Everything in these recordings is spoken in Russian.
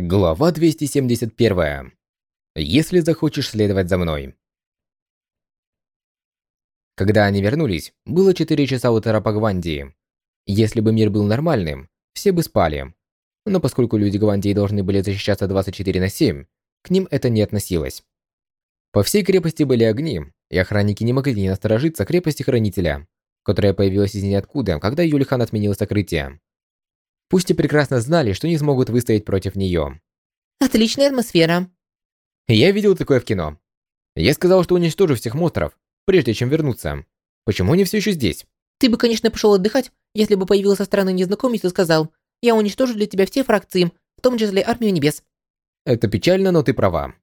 Глава 271. Если захочешь следовать за мной. Когда они вернулись, было 4 часа утра по Гвандии. Если бы мир был нормальным, все бы спали. Но поскольку люди Гвандии должны были защищаться 24 на 7, к ним это не относилось. По всей крепости были огни, и охранники не могли не насторожиться крепости Хранителя, которая появилась из ниоткуда, когда Юлихан отменил сокрытие. Пусть и прекрасно знали, что не смогут выстоять против нее. Отличная атмосфера. Я видел такое в кино. Я сказал, что уничтожу всех монстров, прежде чем вернуться. Почему они все еще здесь? Ты бы, конечно, пошел отдыхать, если бы появился странный незнакомец и сказал, я уничтожу для тебя все фракции, в том числе Армию Небес. Это печально, но ты права.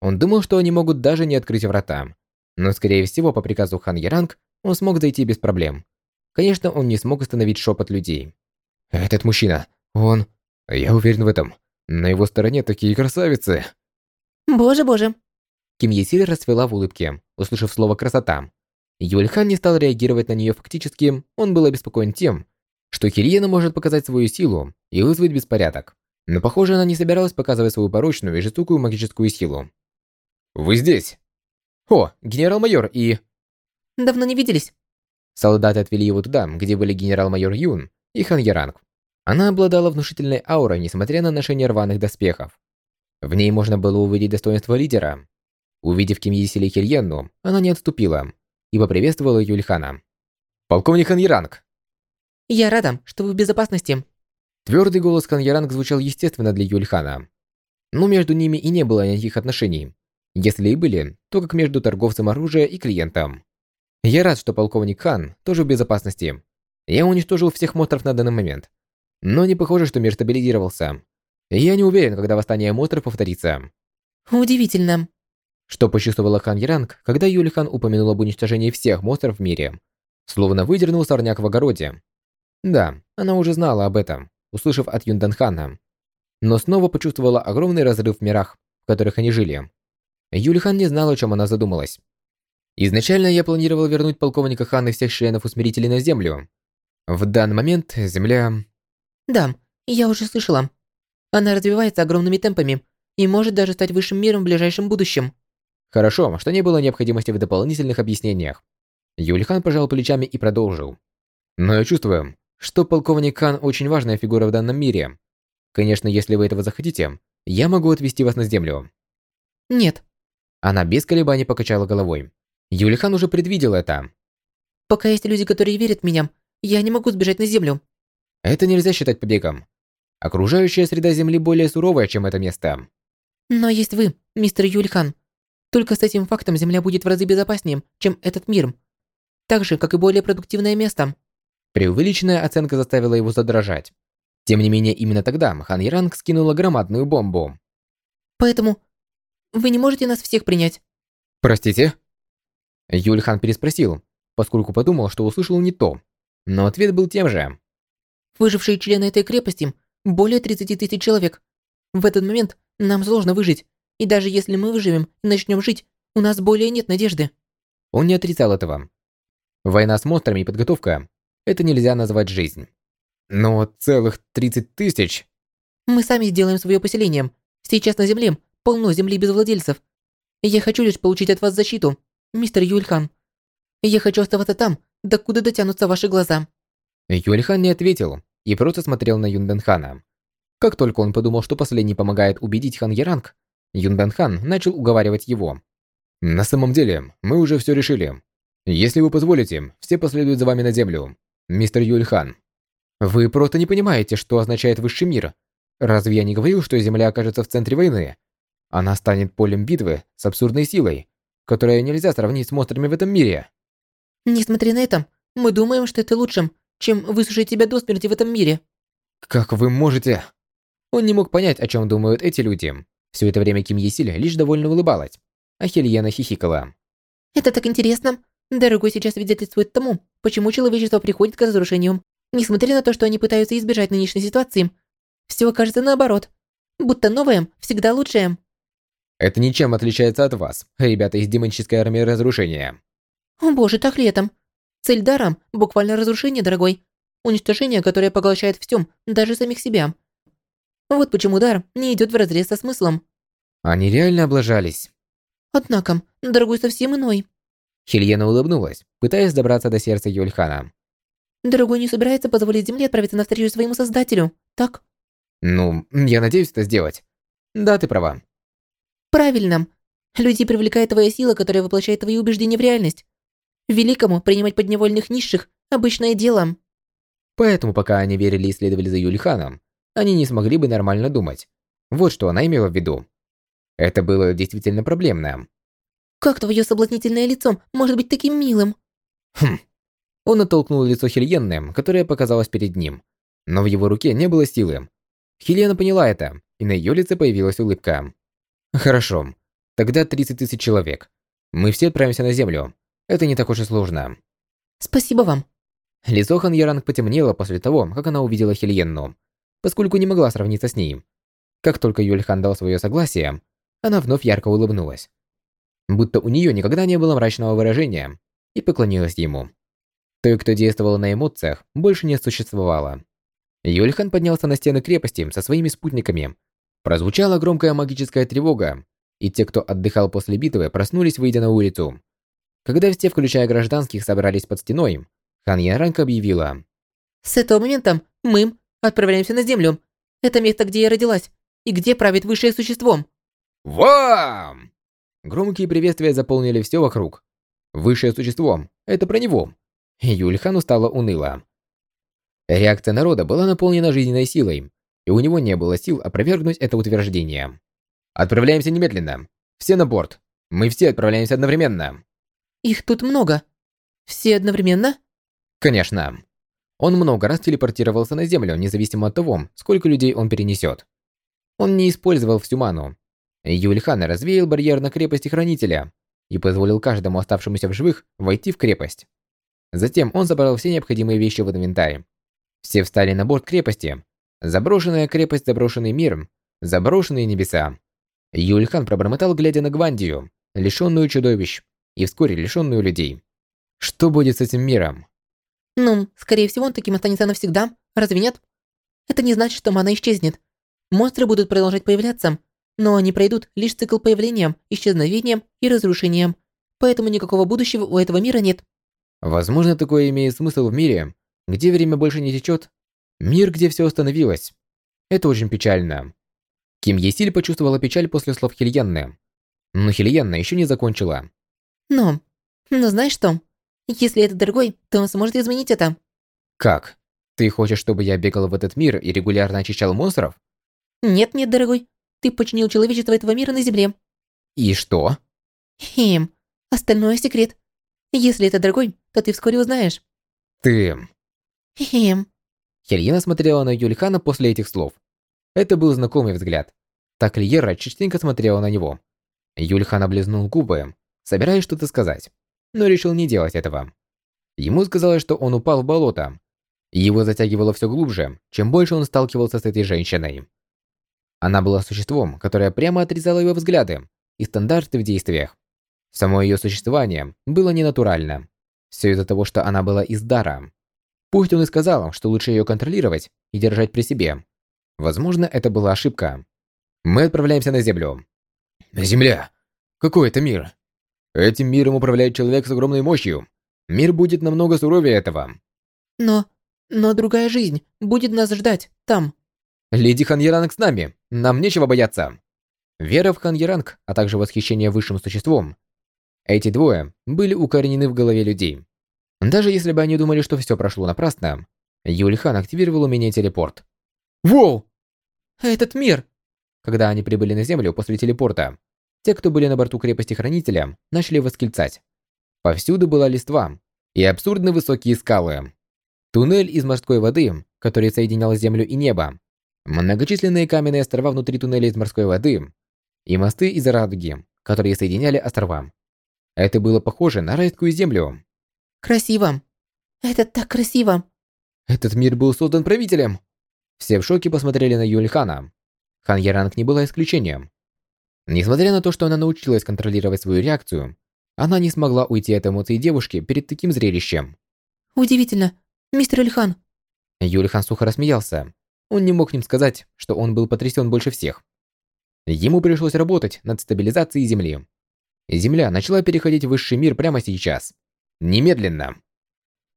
Он думал, что они могут даже не открыть врата. Но, скорее всего, по приказу Хан Яранг, он смог зайти без проблем. Конечно, он не смог остановить шепот людей. Этот мужчина, он... Я уверен в этом. На его стороне такие красавицы. Боже-боже. Ким Есиль расцвела в улыбке, услышав слово «красота». Юльхан не стал реагировать на нее фактически, он был обеспокоен тем, что Хириена может показать свою силу и вызвать беспорядок. Но, похоже, она не собиралась показывать свою порочную и жестокую магическую силу. «Вы здесь?» «О, генерал-майор и...» «Давно не виделись». Солдаты отвели его туда, где были генерал-майор Юн и Хан Яранг. Она обладала внушительной аурой, несмотря на ношение рваных доспехов. В ней можно было увидеть достоинство лидера. Увидев Ким Есили Хильенну, она не отступила и поприветствовала Юльхана. «Полковник Хан Яранг!» «Я рада, что вы в безопасности». Твердый голос Хан Яранг звучал естественно для Юльхана. Но между ними и не было никаких отношений. Если и были, то как между торговцем оружия и клиентом. Я рад, что полковник Хан тоже в безопасности. Я уничтожил всех монстров на данный момент. Но не похоже, что мир стабилизировался. Я не уверен, когда восстание монстров повторится. Удивительно. Что почувствовала Хан Яранг, когда Юлихан упомянул об уничтожении всех монстров в мире. Словно выдернул сорняк в огороде. Да, она уже знала об этом, услышав от Юнданхана. Но снова почувствовала огромный разрыв в мирах, в которых они жили. Юлихан не знала, о чем она задумалась. Изначально я планировал вернуть полковника Хан и всех членов усмирителей на Землю, в данный момент Земля... Да, я уже слышала. Она развивается огромными темпами и может даже стать высшим миром в ближайшем будущем. Хорошо, что не было необходимости в дополнительных объяснениях. Юльхан пожал плечами и продолжил. Но я чувствую, что полковник Хан очень важная фигура в данном мире. Конечно, если вы этого захотите, я могу отвезти вас на землю. Нет. Она без колебаний покачала головой. Юльхан уже предвидел это. Пока есть люди, которые верят в меня, я не могу сбежать на землю. Это нельзя считать побегом. Окружающая среда Земли более суровая, чем это место. Но есть вы, мистер Юльхан. Только с этим фактом Земля будет в разы безопаснее, чем этот мир. Так же, как и более продуктивное место. Преувеличенная оценка заставила его задрожать. Тем не менее, именно тогда Хан Яранг скинула громадную бомбу. Поэтому вы не можете нас всех принять. Простите? Юльхан переспросил, поскольку подумал, что услышал не то. Но ответ был тем же. Выжившие члены этой крепости более 30 тысяч человек. В этот момент нам сложно выжить. И даже если мы выживем и начнем жить, у нас более нет надежды. Он не отрицал этого. Война с монстрами и подготовка – это нельзя назвать жизнь. Но целых 30 тысяч... Мы сами сделаем свое поселение. Сейчас на земле полно земли без владельцев. Я хочу лишь получить от вас защиту, мистер Юльхан. Я хочу оставаться там, Докуда дотянутся ваши глаза?» Юльхан не ответил и просто смотрел на Юнденхана. Как только он подумал, что последний помогает убедить Хан Яранг, Юнденхан начал уговаривать его. «На самом деле, мы уже все решили. Если вы позволите, все последуют за вами на землю, мистер Юльхан. Вы просто не понимаете, что означает высший мир. Разве я не говорил, что Земля окажется в центре войны? Она станет полем битвы с абсурдной силой, которая нельзя сравнить с монстрами в этом мире. Несмотря на это, мы думаем, что это лучше, чем высушить тебя до смерти в этом мире. Как вы можете? Он не мог понять, о чем думают эти люди. Все это время Ким Есиль лишь довольно улыбалась, а Хельена хихикала. Это так интересно. Дорогой сейчас свидетельствует тому, почему человечество приходит к разрушению. Несмотря на то, что они пытаются избежать нынешней ситуации, все кажется наоборот. Будто новое всегда лучшее. Это ничем отличается от вас, ребята из демонической армии разрушения. О боже, так это? Цель дара – буквально разрушение, дорогой. Уничтожение, которое поглощает всем, даже самих себя. Вот почему дар не идет вразрез со смыслом. Они реально облажались. Однако, дорогой совсем иной. Хельена улыбнулась, пытаясь добраться до сердца Юльхана. Дорогой не собирается позволить Земле отправиться навстречу своему Создателю, так? Ну, я надеюсь это сделать. Да, ты права. Правильно. Людей привлекает твоя сила, которая воплощает твои убеждения в реальность. Великому принимать подневольных низших – обычное дело. Поэтому, пока они верили и следовали за Юльханом, они не смогли бы нормально думать. Вот что она имела в виду. Это было действительно проблемно. Как твое соблазнительное лицо может быть таким милым? Хм. Он оттолкнул лицо Хельенны, которое показалось перед ним. Но в его руке не было силы. Хелена поняла это, и на ее лице появилась улыбка. Хорошо. Тогда 30 тысяч человек. Мы все отправимся на землю. Это не так уж и сложно. Спасибо вам. Лицо Хан Яранг потемнело после того, как она увидела Хельенну, поскольку не могла сравниться с ней. Как только Юльхан дал свое согласие, она вновь ярко улыбнулась. Будто у нее никогда не было мрачного выражения, и поклонилась ему. Той, кто действовал на эмоциях, больше не существовало. Юльхан поднялся на стены крепости со своими спутниками. Прозвучала громкая магическая тревога, и те, кто отдыхал после битвы, проснулись, выйдя на улицу. Когда все, включая гражданских, собрались под стеной, Хан Яранг объявила. «С этого момента мы отправляемся на Землю. Это место, где я родилась, и где правит высшее существо». «Вам!» Громкие приветствия заполнили все вокруг. Высшее существо – это про него. Юльхану стало уныло. Реакция народа была наполнена жизненной силой, и у него не было сил опровергнуть это утверждение. «Отправляемся немедленно. Все на борт. Мы все отправляемся одновременно». «Их тут много. Все одновременно?» Конечно. Он много раз телепортировался на Землю, независимо от того, сколько людей он перенесет. Он не использовал всю ману. Юльхан развеял барьер на крепости Хранителя и позволил каждому оставшемуся в живых войти в крепость. Затем он забрал все необходимые вещи в инвентарь. Все встали на борт крепости. Заброшенная крепость, заброшенный мир, заброшенные небеса. Юльхан пробормотал, глядя на Гвандию, лишенную чудовищ, и вскоре лишенную людей. Что будет с этим миром? Ну, скорее всего, он таким останется навсегда, разве нет? Это не значит, что мана исчезнет. Монстры будут продолжать появляться, но они пройдут лишь цикл появления, исчезновения и разрушения. Поэтому никакого будущего у этого мира нет. Возможно, такое имеет смысл в мире, где время больше не течет. Мир, где все остановилось. Это очень печально. Ким Есиль почувствовала печаль после слов Хильянны. Но Хильянна еще не закончила. Но, но знаешь что? Если это дорогой, то он сможет изменить это. Как? Ты хочешь, чтобы я бегал в этот мир и регулярно очищал монстров? Нет-нет, дорогой. Ты починил человечество этого мира на Земле. И что? Хм, остальное секрет. Если это дорогой, то ты вскоре узнаешь. Ты... Хм. Хельена смотрела на Юльхана после этих слов. Это был знакомый взгляд. Так Льера частенько смотрела на него. Юльхан облизнул губы, собираясь что-то сказать но решил не делать этого. Ему сказалось, что он упал в болото. Его затягивало все глубже, чем больше он сталкивался с этой женщиной. Она была существом, которое прямо отрезало его взгляды и стандарты в действиях. Само ее существование было ненатурально. Все из-за того, что она была из дара. Пусть он и сказал, что лучше ее контролировать и держать при себе. Возможно, это была ошибка. Мы отправляемся на Землю. Земля? Какой это мир? Этим миром управляет человек с огромной мощью. Мир будет намного суровее этого. Но... но другая жизнь будет нас ждать там. Леди Ханьеранг с нами. Нам нечего бояться. Вера в Ханьеранг, а также восхищение высшим существом. Эти двое были укоренены в голове людей. Даже если бы они думали, что все прошло напрасно, Юльхан активировал умение телепорт. Воу! Этот мир! Когда они прибыли на Землю после телепорта, те, кто были на борту крепости Хранителя, начали восклицать. Повсюду была листва и абсурдно высокие скалы. Туннель из морской воды, который соединял землю и небо. Многочисленные каменные острова внутри туннеля из морской воды. И мосты из радуги, которые соединяли острова. Это было похоже на райскую землю. Красиво. Это так красиво. Этот мир был создан правителем. Все в шоке посмотрели на Юльхана. Хан Яранг не была исключением. Несмотря на то, что она научилась контролировать свою реакцию, она не смогла уйти от эмоций девушки перед таким зрелищем. «Удивительно, мистер Ильхан». Юльхан сухо рассмеялся. он не мог им сказать, что он был потрясен больше всех. Ему пришлось работать над стабилизацией Земли. Земля начала переходить в высший мир прямо сейчас. Немедленно.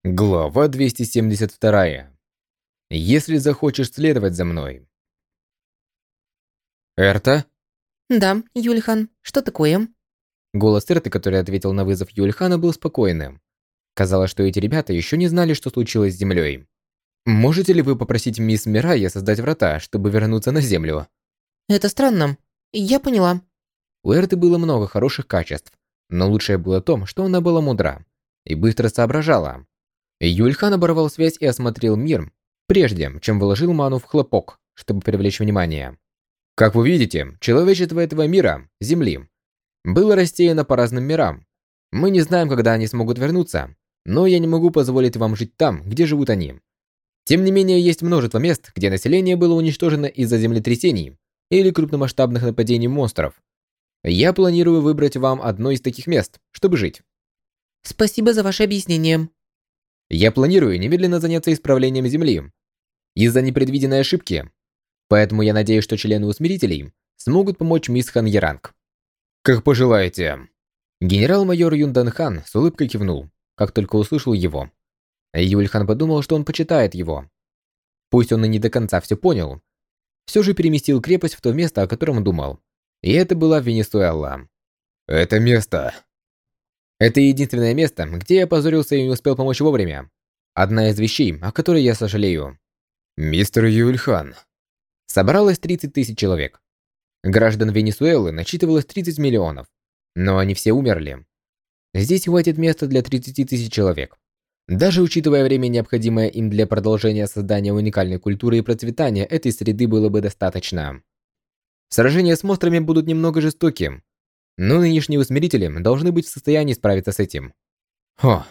Глава 272. Если захочешь следовать за мной. Эрта? Да, Юльхан, что такое? Голос Эрты, который ответил на вызов Юльхана, был спокойным. Казалось, что эти ребята еще не знали, что случилось с Землей. Можете ли вы попросить мисс Мирая создать врата, чтобы вернуться на Землю? Это странно. Я поняла. У Эрты было много хороших качеств, но лучшее было то, что она была мудра и быстро соображала. Юльхан оборвал связь и осмотрел мир, прежде чем выложил ману в хлопок, чтобы привлечь внимание. Как вы видите, человечество этого мира, Земли, было рассеяно по разным мирам. Мы не знаем, когда они смогут вернуться, но я не могу позволить вам жить там, где живут они. Тем не менее, есть множество мест, где население было уничтожено из-за землетрясений или крупномасштабных нападений монстров. Я планирую выбрать вам одно из таких мест, чтобы жить. Спасибо за ваше объяснение. Я планирую немедленно заняться исправлением Земли из-за непредвиденной ошибки. Поэтому я надеюсь, что члены усмирителей смогут помочь мисс Хан Яранг. Как пожелаете. Генерал-майор Юндан Хан с улыбкой кивнул, как только услышал его. Юльхан подумал, что он почитает его. Пусть он и не до конца все понял, все же переместил крепость в то место, о котором думал. И это была Венесуэла. Это место. Это единственное место, где я позорился и не успел помочь вовремя. Одна из вещей, о которой я сожалею. Мистер Юльхан. Собралось 30 тысяч человек. Граждан Венесуэлы насчитывалось 30 миллионов, но они все умерли. Здесь хватит места для 30 тысяч человек. Даже учитывая время, необходимое им для продолжения создания уникальной культуры и процветания этой среды было бы достаточно. Сражения с монстрами будут немного жестоким, но нынешние усмирители должны быть в состоянии справиться с этим. Хо.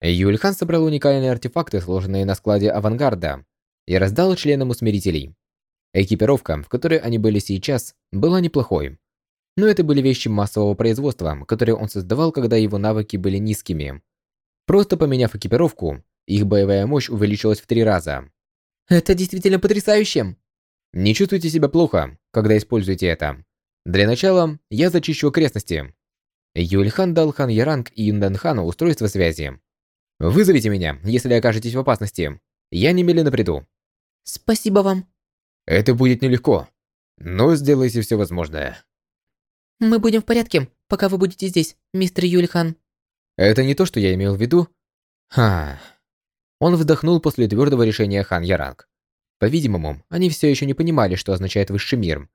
Юльхан собрал уникальные артефакты, сложенные на складе авангарда, и раздал членам усмирителей. Экипировка, в которой они были сейчас, была неплохой. Но это были вещи массового производства, которые он создавал, когда его навыки были низкими. Просто поменяв экипировку, их боевая мощь увеличилась в три раза. Это действительно потрясающе. Не чувствуйте себя плохо, когда используете это. Для начала я зачищу окрестности. Юльхан дал Хан Яранг и Юнданхану устройство связи. Вызовите меня, если окажетесь в опасности. Я немедленно приду. Спасибо вам. Это будет нелегко, но сделайте все возможное. Мы будем в порядке, пока вы будете здесь, мистер Юльхан. Это не то, что я имел в виду. Ха. Он вздохнул после твердого решения Хан Яранг. По-видимому, они все еще не понимали, что означает высший мир.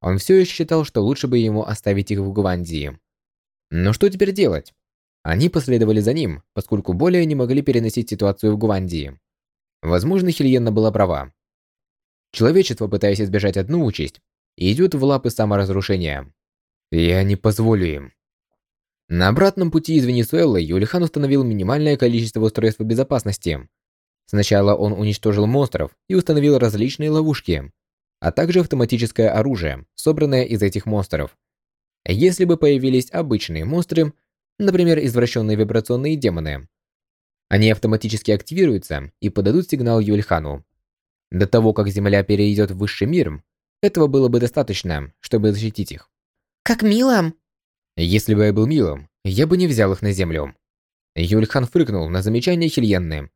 Он все еще считал, что лучше бы ему оставить их в Гвандии. Но что теперь делать? Они последовали за ним, поскольку более не могли переносить ситуацию в Гвандии. Возможно, Хильенна была права. Человечество, пытаясь избежать одну участь, идет в лапы саморазрушения. Я не позволю им. На обратном пути из Венесуэлы Юлихан установил минимальное количество устройств безопасности. Сначала он уничтожил монстров и установил различные ловушки, а также автоматическое оружие, собранное из этих монстров. Если бы появились обычные монстры, например, извращенные вибрационные демоны, они автоматически активируются и подадут сигнал Юльхану. До того, как Земля перейдет в высший мир, этого было бы достаточно, чтобы защитить их. Как мило! Если бы я был милым, я бы не взял их на землю. Юльхан фрыкнул на замечание Хильенны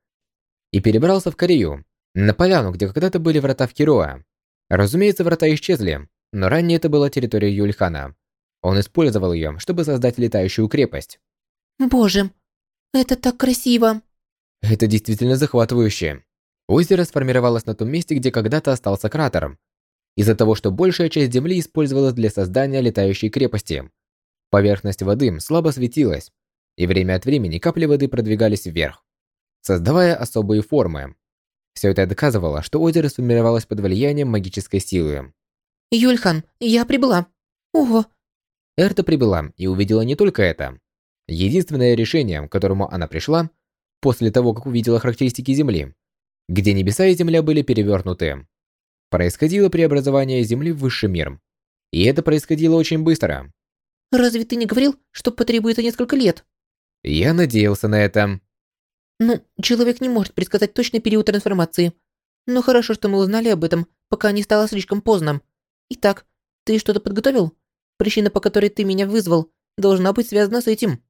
и перебрался в Корею, на поляну, где когда-то были врата в Кироа. Разумеется, врата исчезли, но ранее это была территория Юльхана. Он использовал ее, чтобы создать летающую крепость. Боже, это так красиво. Это действительно захватывающе. Озеро сформировалось на том месте, где когда-то остался кратер. Из-за того, что большая часть земли использовалась для создания летающей крепости. Поверхность воды слабо светилась, и время от времени капли воды продвигались вверх, создавая особые формы. Все это доказывало, что озеро сформировалось под влиянием магической силы. «Юльхан, я прибыла. Ого!» Эрта прибыла и увидела не только это. Единственное решение, к которому она пришла, после того, как увидела характеристики Земли, где небеса и Земля были перевернуты. Происходило преобразование Земли в высший мир. И это происходило очень быстро. Разве ты не говорил, что потребуется несколько лет? Я надеялся на это. Ну, человек не может предсказать точный период трансформации. Но хорошо, что мы узнали об этом, пока не стало слишком поздно. Итак, ты что-то подготовил? Причина, по которой ты меня вызвал, должна быть связана с этим.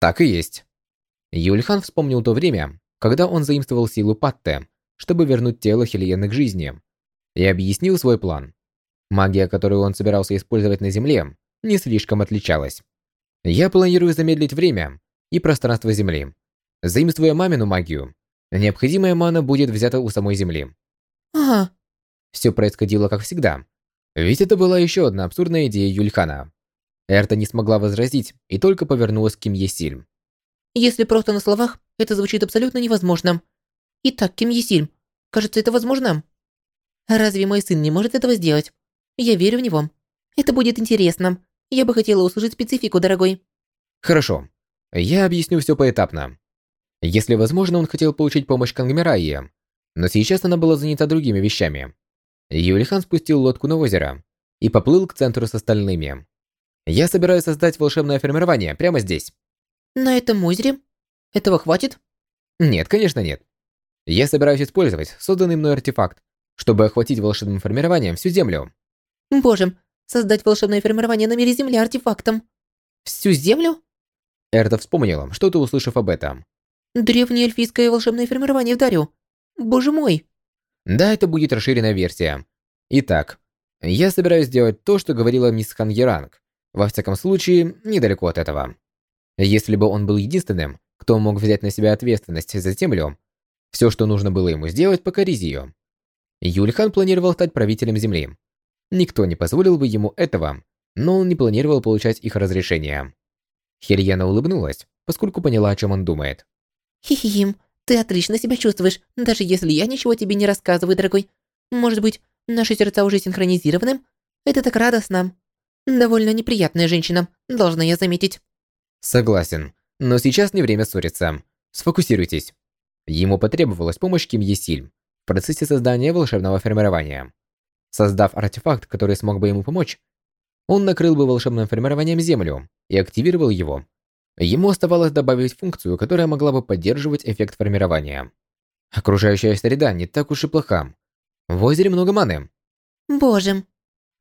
Так и есть. Юльхан вспомнил то время, когда он заимствовал силу Патте, чтобы вернуть тело Хельены к жизни, и объяснил свой план. Магия, которую он собирался использовать на Земле, не слишком отличалась. Я планирую замедлить время и пространство Земли. Заимствуя мамину магию, необходимая мана будет взята у самой Земли. Ага. Все происходило как всегда. Ведь это была еще одна абсурдная идея Юльхана. Эрта не смогла возразить и только повернулась к Ким Есиль. Если просто на словах, это звучит абсолютно невозможно. Итак, Ким Есиль, кажется, это возможно. Разве мой сын не может этого сделать? Я верю в него. Это будет интересно. Я бы хотела услышать специфику, дорогой. Хорошо. Я объясню все поэтапно. Если возможно, он хотел получить помощь Кангмираи, но сейчас она была занята другими вещами. Юлихан спустил лодку на озеро и поплыл к центру с остальными. Я собираюсь создать волшебное формирование прямо здесь. На этом озере? Этого хватит? Нет, конечно нет. Я собираюсь использовать созданный мной артефакт, чтобы охватить волшебным формированием всю Землю. Боже, создать волшебное формирование на мире Земли артефактом. Всю Землю? Эрта вспомнила, что-то услышав об этом. Древнее эльфийское волшебное формирование в Дарю. Боже мой. Да, это будет расширенная версия. Итак, я собираюсь сделать то, что говорила мисс Хан. Во всяком случае, недалеко от этого. Если бы он был единственным, кто мог взять на себя ответственность за Землю, все, что нужно было ему сделать, покорить ее. Юльхан планировал стать правителем Земли. Никто не позволил бы ему этого, но он не планировал получать их разрешение. Хельяна улыбнулась, поскольку поняла, о чем он думает. Хихим, ты отлично себя чувствуешь, даже если я ничего тебе не рассказываю, дорогой. Может быть, наши сердца уже синхронизированы? Это так радостно. Довольно неприятная женщина, должна я заметить. Согласен, но сейчас не время ссориться. Сфокусируйтесь. Ему потребовалась помощь Ким Есиль в процессе создания волшебного формирования. Создав артефакт, который смог бы ему помочь, он накрыл бы волшебным формированием Землю и активировал его. Ему оставалось добавить функцию, которая могла бы поддерживать эффект формирования. Окружающая среда не так уж и плоха. В озере много маны. Боже.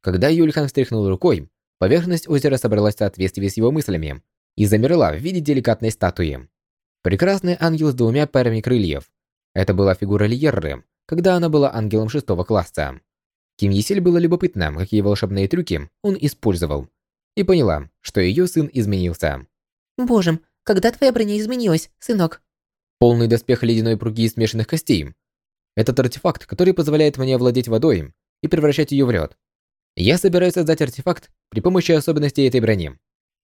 Когда Юльхан встряхнул рукой, поверхность озера собралась в соответствии с его мыслями и замерла в виде деликатной статуи. Прекрасный ангел с двумя парами крыльев. Это была фигура Льерры, когда она была ангелом шестого класса. Ким Есель было любопытно, какие волшебные трюки он использовал, и поняла, что ее сын изменился. Боже, когда твоя броня изменилась, сынок? Полный доспех ледяной пруги из смешанных костей. Этот артефакт, который позволяет мне овладеть водой и превращать ее в лед. Я собираюсь создать артефакт при помощи особенностей этой брони.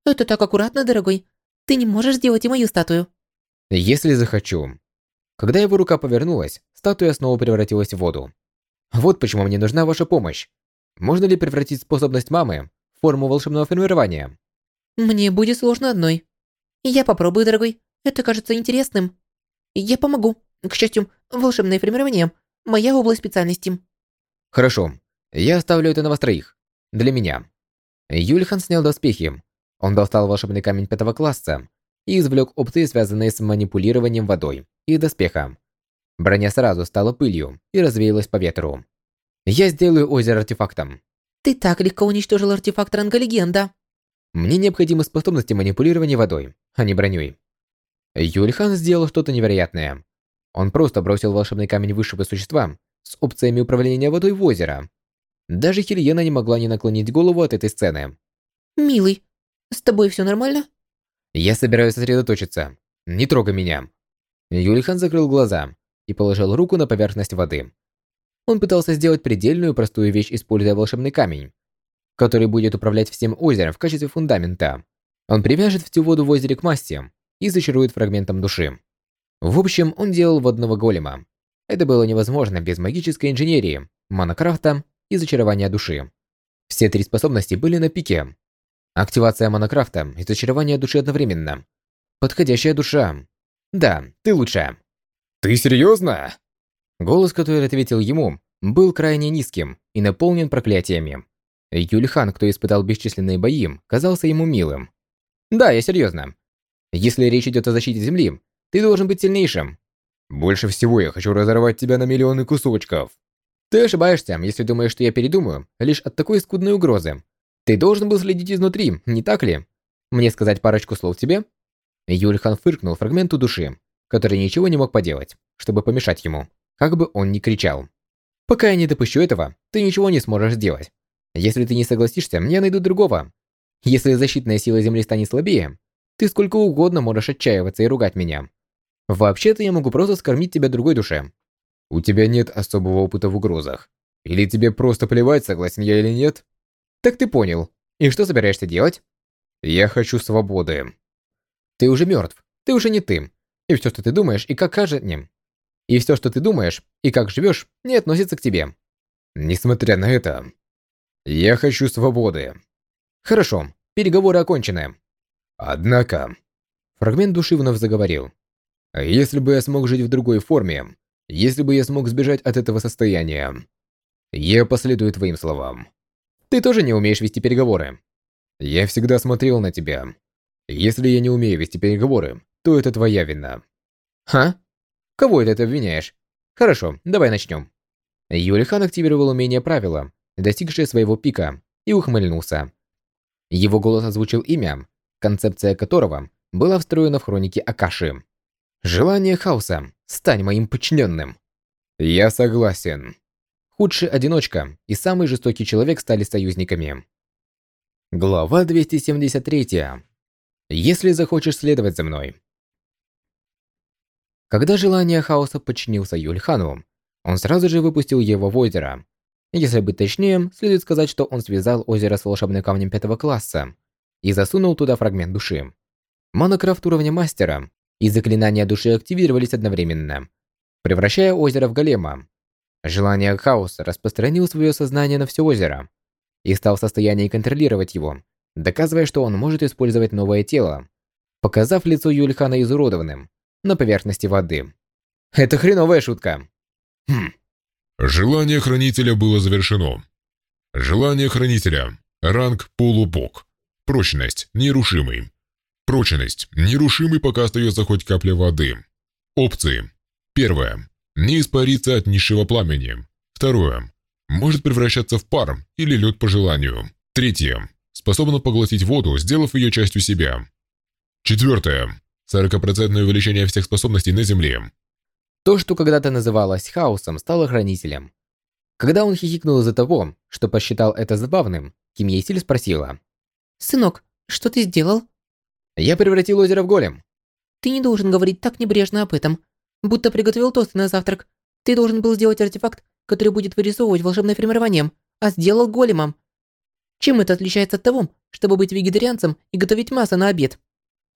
Это так аккуратно, дорогой. Ты не можешь сделать и мою статую. Если захочу. Когда его рука повернулась, статуя снова превратилась в воду. Вот почему мне нужна ваша помощь. Можно ли превратить способность мамы в форму волшебного формирования? Мне будет сложно одной. Я попробую, дорогой. Это кажется интересным. Я помогу. К счастью, волшебное формирование – моя область специальности. Хорошо. Я оставлю это на вас троих. Для меня. Юльхан снял доспехи. Он достал волшебный камень пятого класса и извлек опции, связанные с манипулированием водой, из доспеха. Броня сразу стала пылью и развеялась по ветру. Я сделаю озеро артефактом. Ты так легко уничтожил артефакт ранга легенда. Мне необходимы способности манипулирования водой, а не броней. Юльхан сделал что-то невероятное. Он просто бросил волшебный камень высшего существа с опциями управления водой в озеро. Даже Хельена не могла не наклонить голову от этой сцены. «Милый, с тобой все нормально?» «Я собираюсь сосредоточиться. Не трогай меня». Юльхан закрыл глаза и положил руку на поверхность воды. Он пытался сделать предельную простую вещь, используя волшебный камень, который будет управлять всем озером в качестве фундамента. Он привяжет всю воду в озере к массе и зачарует фрагментом души. В общем, он делал водного голема. Это было невозможно без магической инженерии, монокрафта и зачарования души. Все три способности были на пике. Активация монокрафта и зачарование души одновременно. Подходящая душа. Да, ты лучшая. «Ты серьезно?» Голос, который ответил ему, был крайне низким и наполнен проклятиями. Юльхан, кто испытал бесчисленные бои, казался ему милым. «Да, я серьезно. Если речь идет о защите Земли, ты должен быть сильнейшим. Больше всего я хочу разорвать тебя на миллионы кусочков. Ты ошибаешься, если думаешь, что я передумаю, лишь от такой скудной угрозы. Ты должен был следить изнутри, не так ли? Мне сказать парочку слов тебе? Юльхан фыркнул фрагменту души, который ничего не мог поделать, чтобы помешать ему, как бы он ни кричал. Пока я не допущу этого, ты ничего не сможешь сделать. Если ты не согласишься, я найду другого. Если защитная сила Земли станет слабее, ты сколько угодно можешь отчаиваться и ругать меня. Вообще-то я могу просто скормить тебя другой душе. У тебя нет особого опыта в угрозах. Или тебе просто плевать, согласен я или нет? Так ты понял. И что собираешься делать? Я хочу свободы. Ты уже мертв. Ты уже не ты. И все, что ты думаешь, и как кажется... Не. И все, что ты думаешь, и как живешь, не относится к тебе. Несмотря на это, я хочу свободы. Хорошо, переговоры окончены. Однако... Фрагмент души вновь заговорил. Если бы я смог жить в другой форме, если бы я смог сбежать от этого состояния, я последую твоим словам. Ты тоже не умеешь вести переговоры. Я всегда смотрел на тебя. Если я не умею вести переговоры, то это твоя вина. Ха? Кого это ты обвиняешь? Хорошо, давай начнем. Юлихан активировал умение правила, достигшее своего пика, и ухмыльнулся. Его голос озвучил имя, концепция которого была встроена в хроники Акаши. Желание хаоса. Стань моим подчиненным. Я согласен. Худший одиночка и самый жестокий человек стали союзниками. Глава 273. Если захочешь следовать за мной. Когда желание хаоса подчинился Юльхану, он сразу же выпустил его в озеро. Если быть точнее, следует сказать, что он связал озеро с волшебным камнем пятого класса и засунул туда фрагмент души. Монокрафт уровня мастера и заклинания души активировались одновременно, превращая озеро в голема. Желание хаоса распространил свое сознание на все озеро и стал в состоянии контролировать его, доказывая, что он может использовать новое тело, показав лицо Юльхана изуродованным на поверхности воды. Это хреновая шутка. Хм. Желание хранителя было завершено. Желание хранителя. Ранг полубог. Прочность нерушимый. Прочность. Нерушимый, пока остается хоть капля воды. Опции. Первое. Не испариться от низшего пламени. Второе. Может превращаться в пар или лед по желанию. Третье. Способно поглотить воду, сделав ее частью себя. Четвертое. 40% увеличение всех способностей на Земле. То, что когда-то называлось хаосом, стало хранителем. Когда он хихикнул из-за того, что посчитал это забавным, Ким Ейсиль спросила. «Сынок, что ты сделал?» Я превратил озеро в голем. Ты не должен говорить так небрежно об этом. Будто приготовил тосты на завтрак. Ты должен был сделать артефакт, который будет вырисовывать волшебное формированием, а сделал големом. Чем это отличается от того, чтобы быть вегетарианцем и готовить мясо на обед?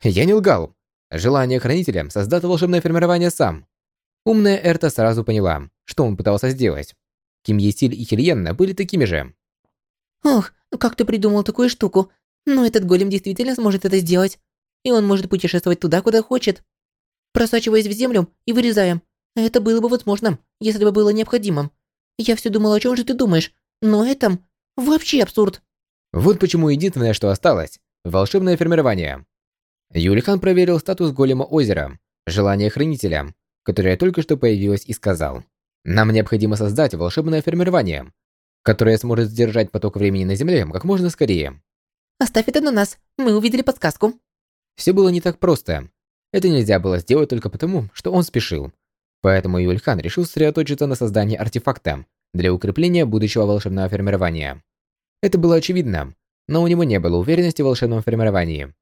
Я не лгал. Желание хранителя создать волшебное формирование сам. Умная Эрта сразу поняла, что он пытался сделать. Ким Есиль и Хильенна были такими же. Ох, как ты придумал такую штуку? Но этот голем действительно сможет это сделать и он может путешествовать туда, куда хочет, просачиваясь в землю и вырезая. Это было бы возможным, если бы было необходимым. Я все думал, о чем же ты думаешь, но это вообще абсурд. Вот почему единственное, что осталось – волшебное формирование. Юлихан проверил статус голема озера, желание хранителя, которое только что появилось и сказал. Нам необходимо создать волшебное формирование, которое сможет сдержать поток времени на Земле как можно скорее. Оставь это на нас, мы увидели подсказку. Все было не так просто. Это нельзя было сделать только потому, что он спешил. Поэтому Юльхан решил сосредоточиться на создании артефакта для укрепления будущего волшебного формирования. Это было очевидно, но у него не было уверенности в волшебном формировании,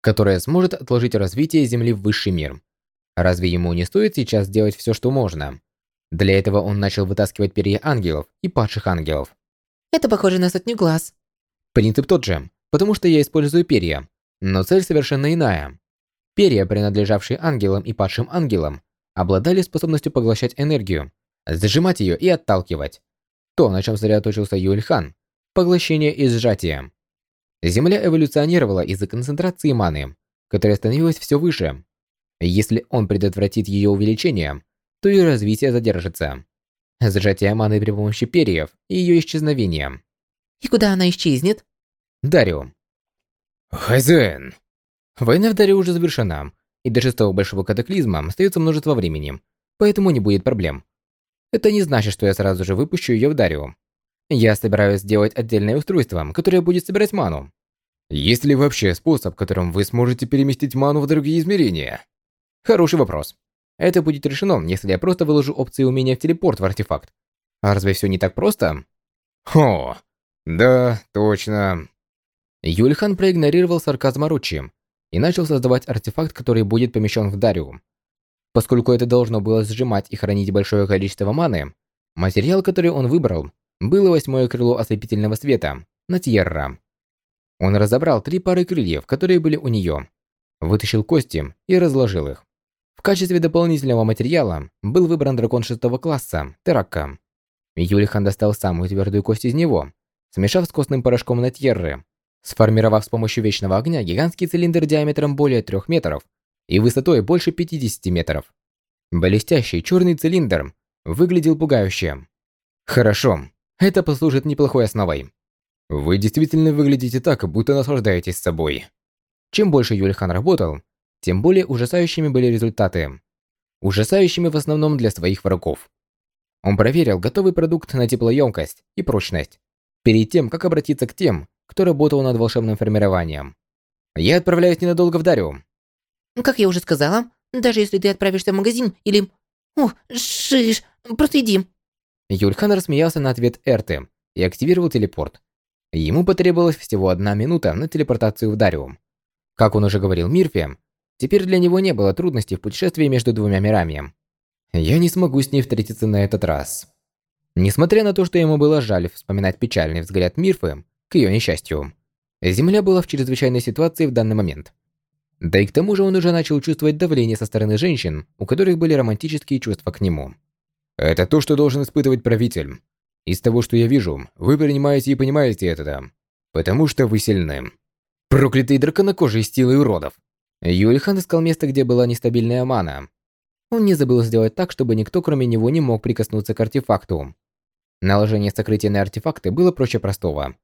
которое сможет отложить развитие Земли в высший мир. Разве ему не стоит сейчас сделать все, что можно? Для этого он начал вытаскивать перья ангелов и падших ангелов. Это похоже на сотню глаз. Принцип тот же, потому что я использую перья, но цель совершенно иная. Перья, принадлежавшие ангелам и падшим ангелам, обладали способностью поглощать энергию, зажимать ее и отталкивать. То, на чем сосредоточился Юльхан – поглощение и сжатие. Земля эволюционировала из-за концентрации маны, которая становилась все выше. Если он предотвратит ее увеличение, то и развитие задержится. Сжатие маны при помощи перьев и ее исчезновение. И куда она исчезнет? Дарио. «Хозяин!» Война в Даре уже завершена, и до шестого большого катаклизма остается множество времени. поэтому не будет проблем. Это не значит, что я сразу же выпущу ее в Дарио. Я собираюсь сделать отдельное устройство, которое будет собирать ману. Есть ли вообще способ, которым вы сможете переместить ману в другие измерения? Хороший вопрос. Это будет решено, если я просто выложу опции умения в телепорт в артефакт. А разве все не так просто? Хо, да, точно. Юльхан проигнорировал сарказм Аручи и начал создавать артефакт, который будет помещен в Дариум. Поскольку это должно было сжимать и хранить большое количество маны, материал, который он выбрал, было восьмое крыло ослепительного света, Натьерра. Он разобрал три пары крыльев, которые были у нее, вытащил кости и разложил их. В качестве дополнительного материала был выбран дракон шестого класса, Теракка. Юлихан достал самую твердую кость из него, смешав с костным порошком Натьерры, сформировав с помощью вечного огня гигантский цилиндр диаметром более 3 метров и высотой больше 50 метров. Блестящий черный цилиндр выглядел пугающе. Хорошо, это послужит неплохой основой. Вы действительно выглядите так, будто наслаждаетесь собой. Чем больше Юльхан работал, тем более ужасающими были результаты. Ужасающими в основном для своих врагов. Он проверил готовый продукт на теплоемкость и прочность, перед тем, как обратиться к тем, кто работал над волшебным формированием. Я отправляюсь ненадолго в Дариум. Как я уже сказала, даже если ты отправишься в магазин или... О, шиш, просто иди. Юльхан рассмеялся на ответ Эрты и активировал телепорт. Ему потребовалась всего одна минута на телепортацию в Дариум. Как он уже говорил Мирфе, теперь для него не было трудностей в путешествии между двумя мирами. Я не смогу с ней встретиться на этот раз. Несмотря на то, что ему было жаль вспоминать печальный взгляд Мирфы, к ее несчастью, Земля была в чрезвычайной ситуации в данный момент. Да и к тому же он уже начал чувствовать давление со стороны женщин, у которых были романтические чувства к нему. Это то, что должен испытывать правитель. Из того, что я вижу, вы принимаете и понимаете это, потому что вы сильны. Проклятые драконокожие стилы уродов. Юльхан искал место, где была нестабильная мана. Он не забыл сделать так, чтобы никто кроме него не мог прикоснуться к артефакту. Наложение сокрытия на артефакты было проще простого.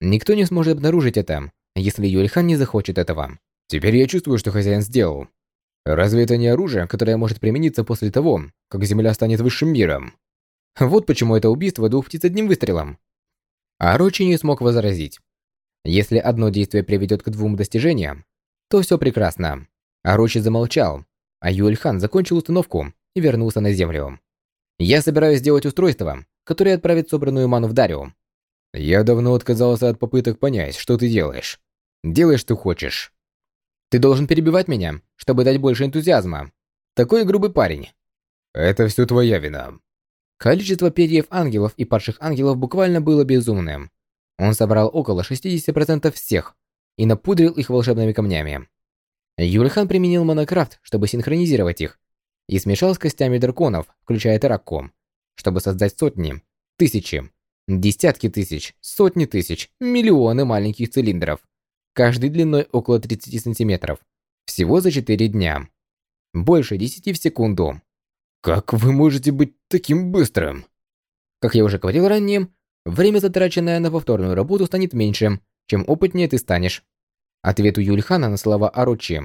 Никто не сможет обнаружить это, если Юльхан не захочет этого. Теперь я чувствую, что хозяин сделал. Разве это не оружие, которое может примениться после того, как Земля станет высшим миром? Вот почему это убийство двух птиц одним выстрелом. А Рочи не смог возразить. Если одно действие приведет к двум достижениям, то все прекрасно. А Рочи замолчал, а Юльхан закончил установку и вернулся на Землю. Я собираюсь сделать устройство, которое отправит собранную ману в Дарио. Я давно отказался от попыток понять, что ты делаешь. Делай, что хочешь. Ты должен перебивать меня, чтобы дать больше энтузиазма. Такой грубый парень. Это все твоя вина. Количество перьев ангелов и падших ангелов буквально было безумным. Он собрал около 60% всех и напудрил их волшебными камнями. Юльхан применил монокрафт, чтобы синхронизировать их, и смешал с костями драконов, включая Теракком, чтобы создать сотни, тысячи, Десятки тысяч, сотни тысяч, миллионы маленьких цилиндров, каждый длиной около 30 сантиметров. Всего за 4 дня. Больше 10 в секунду. Как вы можете быть таким быстрым? Как я уже говорил ранее, время, затраченное на повторную работу, станет меньше, чем опытнее ты станешь. Ответ у Юльхана на слова Аручи.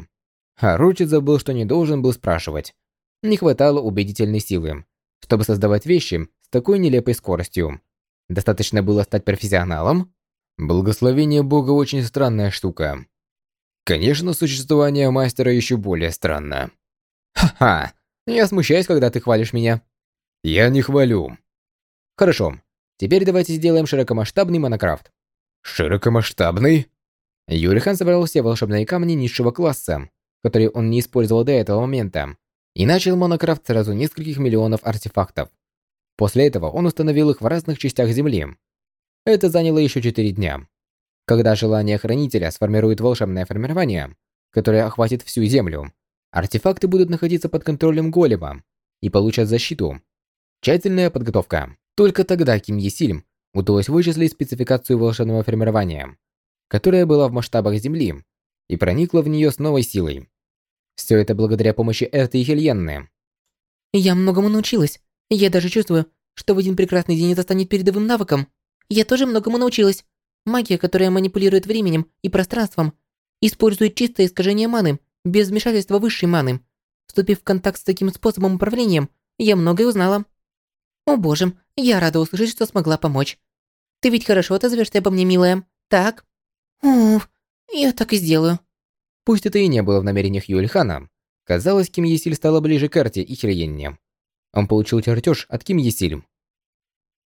Аручи забыл, что не должен был спрашивать. Не хватало убедительной силы, чтобы создавать вещи с такой нелепой скоростью. Достаточно было стать профессионалом? Благословение Бога очень странная штука. Конечно, существование мастера еще более странно. Ха-ха, я смущаюсь, когда ты хвалишь меня. Я не хвалю. Хорошо, теперь давайте сделаем широкомасштабный монокрафт. Широкомасштабный? Юрихан собрал все волшебные камни низшего класса, которые он не использовал до этого момента, и начал монокрафт сразу нескольких миллионов артефактов. После этого он установил их в разных частях Земли. Это заняло еще 4 дня. Когда желание Хранителя сформирует волшебное формирование, которое охватит всю Землю, артефакты будут находиться под контролем Голема и получат защиту. Тщательная подготовка. Только тогда Ким Есильм удалось вычислить спецификацию волшебного формирования, которая была в масштабах Земли и проникла в нее с новой силой. Все это благодаря помощи Эрты и Хельенны. «Я многому научилась. Я даже чувствую, что в один прекрасный день это станет передовым навыком. Я тоже многому научилась. Магия, которая манипулирует временем и пространством, использует чистое искажение маны, без вмешательства высшей маны. Вступив в контакт с таким способом управления, я многое узнала. О боже, я рада услышать, что смогла помочь. Ты ведь хорошо отозвешься обо мне, милая, так? Уф, я так и сделаю. Пусть это и не было в намерениях Юльхана, казалось, Ким Есиль стала ближе к карте и Хильенне. Он получил чертеж от Ким Есиль.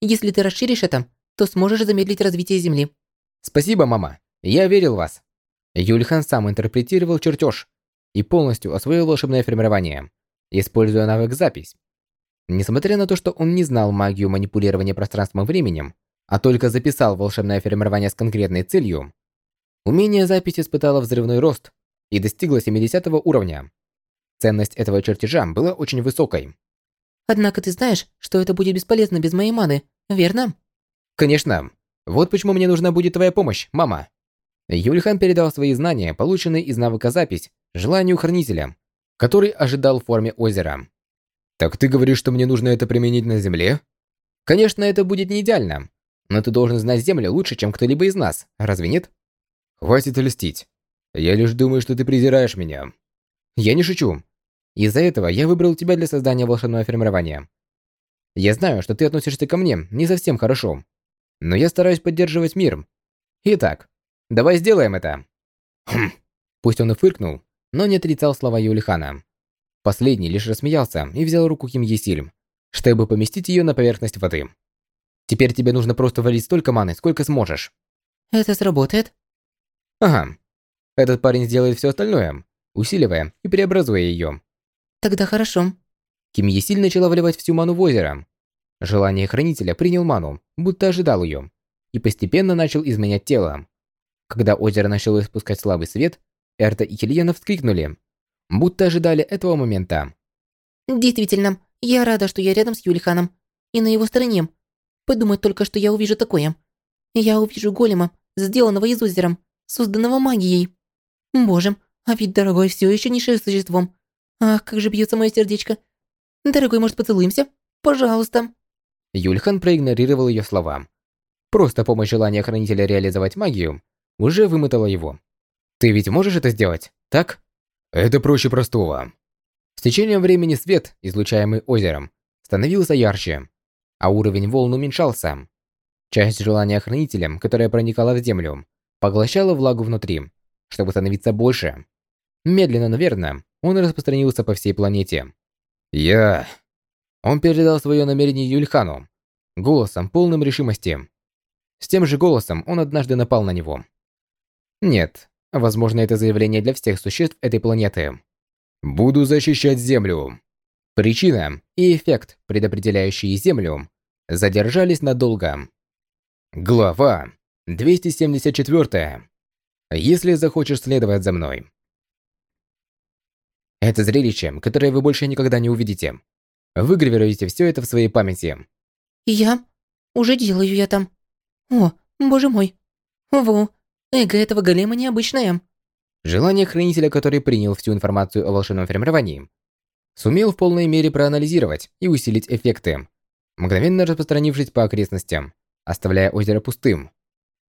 Если ты расширишь это, то сможешь замедлить развитие Земли. Спасибо, мама. Я верил в вас. Юльхан сам интерпретировал чертеж и полностью освоил волшебное формирование, используя навык запись. Несмотря на то, что он не знал магию манипулирования пространством и временем, а только записал волшебное формирование с конкретной целью, умение записи испытало взрывной рост и достигло 70 уровня. Ценность этого чертежа была очень высокой. Однако ты знаешь, что это будет бесполезно без моей маны, верно? Конечно. Вот почему мне нужна будет твоя помощь, мама. Юльхан передал свои знания, полученные из навыка запись, желанию хранителя, который ожидал в форме озера. Так ты говоришь, что мне нужно это применить на земле? Конечно, это будет не идеально, но ты должен знать землю лучше, чем кто-либо из нас, разве нет? Хватит льстить. Я лишь думаю, что ты презираешь меня. Я не шучу. Из-за этого я выбрал тебя для создания волшебного формирования. Я знаю, что ты относишься ко мне не совсем хорошо, но я стараюсь поддерживать мир. Итак, давай сделаем это. Хм. Пусть он и фыркнул, но не отрицал слова Юлихана. Последний лишь рассмеялся и взял руку Ким Есиль, чтобы поместить ее на поверхность воды. Теперь тебе нужно просто валить столько маны, сколько сможешь. Это сработает? Ага. Этот парень сделает все остальное, усиливая и преобразуя ее. Тогда хорошо. Ким Есиль начала вливать всю ману в озеро. Желание Хранителя принял ману, будто ожидал ее, и постепенно начал изменять тело. Когда озеро начало испускать слабый свет, Эрта и Хельена вскрикнули, будто ожидали этого момента. Действительно, я рада, что я рядом с Юлиханом и на его стороне. Подумать только, что я увижу такое. Я увижу голема, сделанного из озера, созданного магией. Боже, а ведь дорогой все еще низшее существом. Ах, как же бьется мое сердечко. Дорогой, может, поцелуемся? Пожалуйста. Юльхан проигнорировал ее слова. Просто помощь желания хранителя реализовать магию уже вымотала его. Ты ведь можешь это сделать, так? Это проще простого. С течением времени свет, излучаемый озером, становился ярче, а уровень волн уменьшался. Часть желания хранителя, которая проникала в землю, поглощала влагу внутри, чтобы становиться больше. Медленно, но верно, он распространился по всей планете. «Я...» Он передал свое намерение Юльхану, голосом, полным решимости. С тем же голосом он однажды напал на него. Нет, возможно, это заявление для всех существ этой планеты. «Буду защищать Землю». Причина и эффект, предопределяющие Землю, задержались надолго. Глава 274. Если захочешь следовать за мной. Это зрелище, которое вы больше никогда не увидите. Выгравируйте все это в своей памяти. Я? Уже делаю я там. О, боже мой. Во, эго этого голема необычное. Желание хранителя, который принял всю информацию о волшебном формировании, сумел в полной мере проанализировать и усилить эффекты, мгновенно распространившись по окрестностям, оставляя озеро пустым.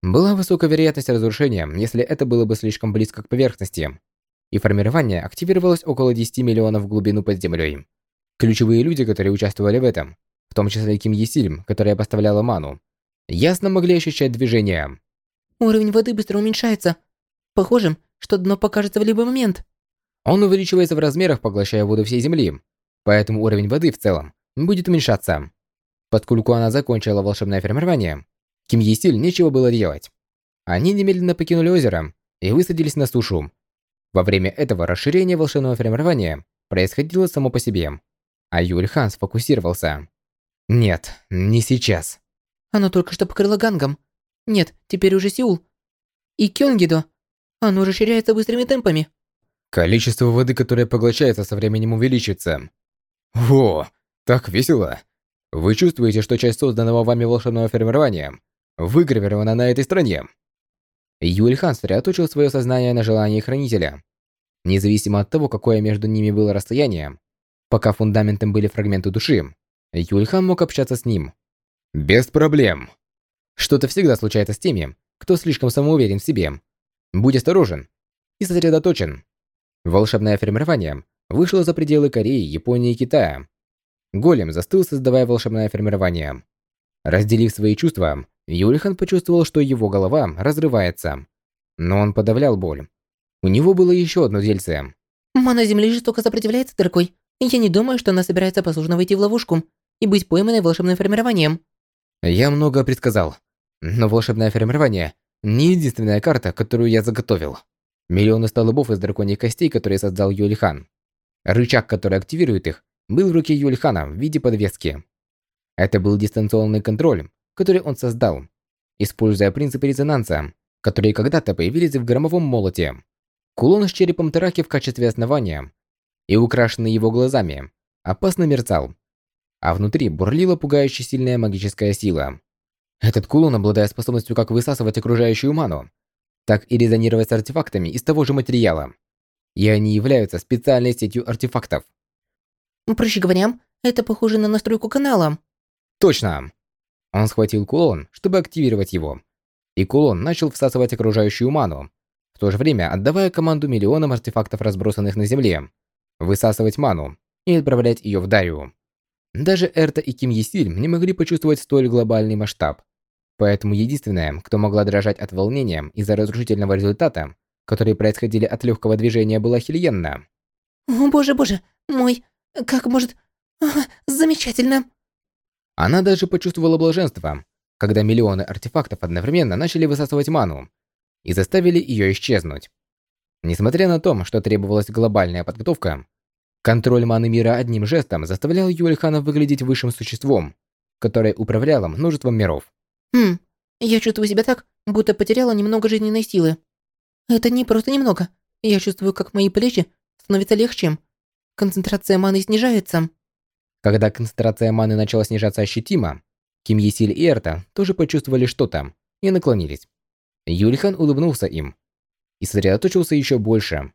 Была высокая вероятность разрушения, если это было бы слишком близко к поверхности и формирование активировалось около 10 миллионов в глубину под землей. Ключевые люди, которые участвовали в этом, в том числе Ким Есильм, которая поставляла ману, ясно могли ощущать движение. Уровень воды быстро уменьшается. Похоже, что дно покажется в любой момент. Он увеличивается в размерах, поглощая воду всей Земли, поэтому уровень воды в целом будет уменьшаться. Поскольку она закончила волшебное формирование, Ким Есиль нечего было делать. Они немедленно покинули озеро и высадились на сушу, во время этого расширение волшебного формирования происходило само по себе, а Юль Хан сфокусировался. Нет, не сейчас. Оно только что покрыло Гангом. Нет, теперь уже Сеул. И Кёнгидо. Оно расширяется быстрыми темпами. Количество воды, которое поглощается, со временем увеличится. О, так весело. Вы чувствуете, что часть созданного вами волшебного формирования выгравирована на этой стране? Юльхан сосредоточил свое сознание на желании Хранителя. Независимо от того, какое между ними было расстояние, пока фундаментом были фрагменты души, Юльхан мог общаться с ним. Без проблем. Что-то всегда случается с теми, кто слишком самоуверен в себе. Будь осторожен и сосредоточен. Волшебное формирование вышло за пределы Кореи, Японии и Китая. Голем застыл, создавая волшебное формирование. Разделив свои чувства, Юлихан почувствовал, что его голова разрывается. Но он подавлял боль. У него было еще одно дельце. Мана Земли жестоко сопротивляется, дорогой. Я не думаю, что она собирается послушно войти в ловушку и быть пойманной волшебным формированием. Я много предсказал. Но волшебное формирование не единственная карта, которую я заготовил. Миллионы столбов из драконьих костей, которые создал Юлихан. Рычаг, который активирует их, был в руке Юльхана в виде подвески. Это был дистанционный контроль, который он создал, используя принципы резонанса, которые когда-то появились в громовом молоте. Кулон с черепом Тараки в качестве основания и украшенный его глазами опасно мерцал, а внутри бурлила пугающе сильная магическая сила. Этот кулон, обладая способностью как высасывать окружающую ману, так и резонировать с артефактами из того же материала. И они являются специальной сетью артефактов. Проще говоря, это похоже на настройку канала. Точно. Он схватил кулон, чтобы активировать его. И кулон начал всасывать окружающую ману, в то же время отдавая команду миллионам артефактов, разбросанных на земле, высасывать ману и отправлять ее в Дарью. Даже Эрта и Ким Есиль не могли почувствовать столь глобальный масштаб. Поэтому единственная, кто могла дрожать от волнения из-за разрушительного результата, которые происходили от легкого движения, была Хильенна. О, боже, боже, мой, как может... А, замечательно. Она даже почувствовала блаженство, когда миллионы артефактов одновременно начали высасывать ману и заставили ее исчезнуть. Несмотря на то, что требовалась глобальная подготовка, Контроль маны мира одним жестом заставлял Юльхана выглядеть высшим существом, которое управляло множеством миров. Хм, я чувствую себя так, будто потеряла немного жизненной силы. Это не просто немного. Я чувствую, как мои плечи становятся легче. Концентрация маны снижается. Когда концентрация маны начала снижаться ощутимо, Ким Есиль и Эрта тоже почувствовали что-то и наклонились. Юльхан улыбнулся им и сосредоточился еще больше.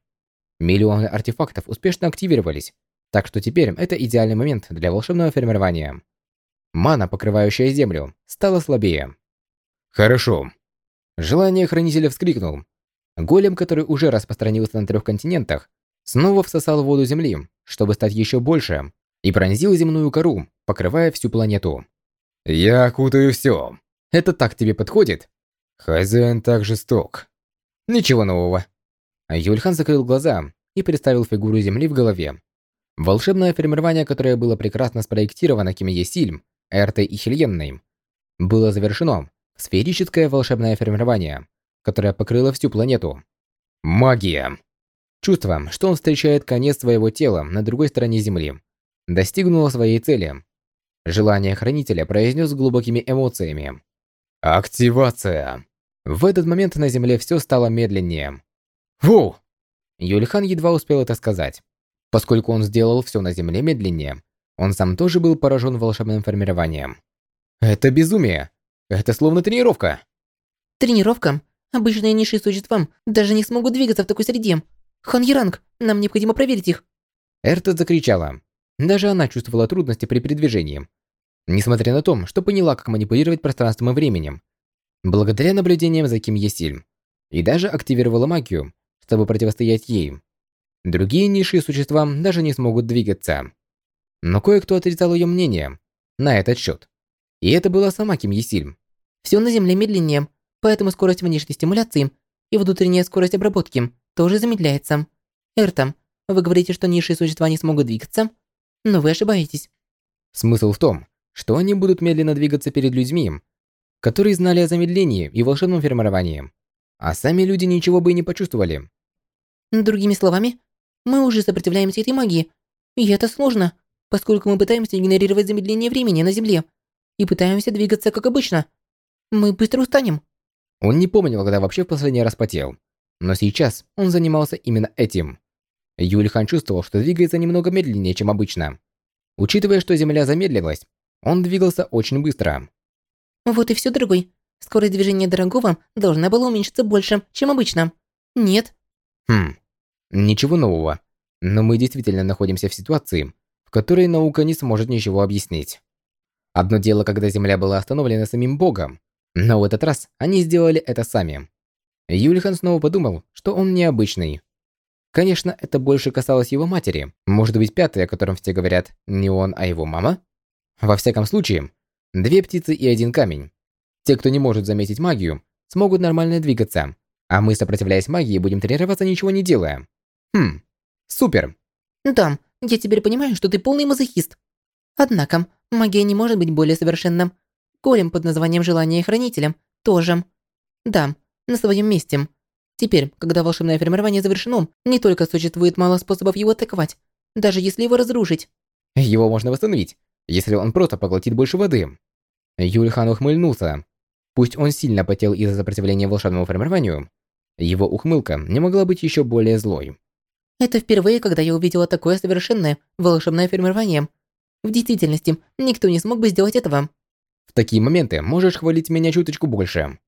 Миллионы артефактов успешно активировались, так что теперь это идеальный момент для волшебного формирования. Мана, покрывающая землю, стала слабее. Хорошо. Желание хранителя вскрикнул. Голем, который уже распространился на трех континентах, снова всосал воду земли, чтобы стать еще больше, и пронзил земную кору, покрывая всю планету. Я окутаю все. Это так тебе подходит? Хозяин так жесток. Ничего нового. Юльхан закрыл глаза и представил фигуру Земли в голове. Волшебное формирование, которое было прекрасно спроектировано Ким Есильм, Эртой и Хельенной, было завершено сферическое волшебное формирование, которое покрыло всю планету. Магия! Чувство, что он встречает конец своего тела на другой стороне Земли, достигнуло своей цели. Желание Хранителя произнес с глубокими эмоциями. Активация! В этот момент на Земле все стало медленнее. Фу! Юльхан едва успел это сказать. Поскольку он сделал все на земле медленнее, он сам тоже был поражен волшебным формированием. Это безумие! Это словно тренировка! Тренировка? Обычные низшие существа даже не смогут двигаться в такой среде. Хан Яранг, нам необходимо проверить их. Эрта закричала. Даже она чувствовала трудности при передвижении. Несмотря на то, что поняла, как манипулировать пространством и временем. Благодаря наблюдениям за Ким Есиль. И даже активировала магию, чтобы противостоять ей. Другие низшие существа даже не смогут двигаться. Но кое-кто отрицал ее мнение на этот счет. И это была сама Ким Есиль. Все на Земле медленнее, поэтому скорость внешней стимуляции и внутренняя скорость обработки тоже замедляется. Эртам, вы говорите, что низшие существа не смогут двигаться, но вы ошибаетесь. Смысл в том, что они будут медленно двигаться перед людьми, которые знали о замедлении и волшебном формировании, а сами люди ничего бы и не почувствовали. Другими словами, мы уже сопротивляемся этой магии. И это сложно, поскольку мы пытаемся игнорировать замедление времени на Земле и пытаемся двигаться как обычно. Мы быстро устанем. Он не помнил, когда вообще в последний раз потел. Но сейчас он занимался именно этим. Юльхан чувствовал, что двигается немного медленнее, чем обычно. Учитывая, что Земля замедлилась, он двигался очень быстро. Вот и все, дорогой. Скорость движения дорогого должна была уменьшиться больше, чем обычно. Нет. Хм. Ничего нового. Но мы действительно находимся в ситуации, в которой наука не сможет ничего объяснить. Одно дело, когда Земля была остановлена самим Богом, но в этот раз они сделали это сами. Юлихан снова подумал, что он необычный. Конечно, это больше касалось его матери. Может быть, пятый, о котором все говорят, не он, а его мама? Во всяком случае, две птицы и один камень. Те, кто не может заметить магию, смогут нормально двигаться, а мы, сопротивляясь магии, будем тренироваться, ничего не делая. Хм, супер. Да, я теперь понимаю, что ты полный мазохист. Однако, магия не может быть более совершенным. Голем под названием Желание Хранителя тоже. Да, на своем месте. Теперь, когда волшебное формирование завершено, не только существует мало способов его атаковать, даже если его разрушить. Его можно восстановить, если он просто поглотит больше воды. Юльхан ухмыльнулся. Пусть он сильно потел из-за сопротивления волшебному формированию, его ухмылка не могла быть еще более злой. Это впервые, когда я увидела такое совершенное волшебное формирование. В действительности, никто не смог бы сделать этого. В такие моменты можешь хвалить меня чуточку больше.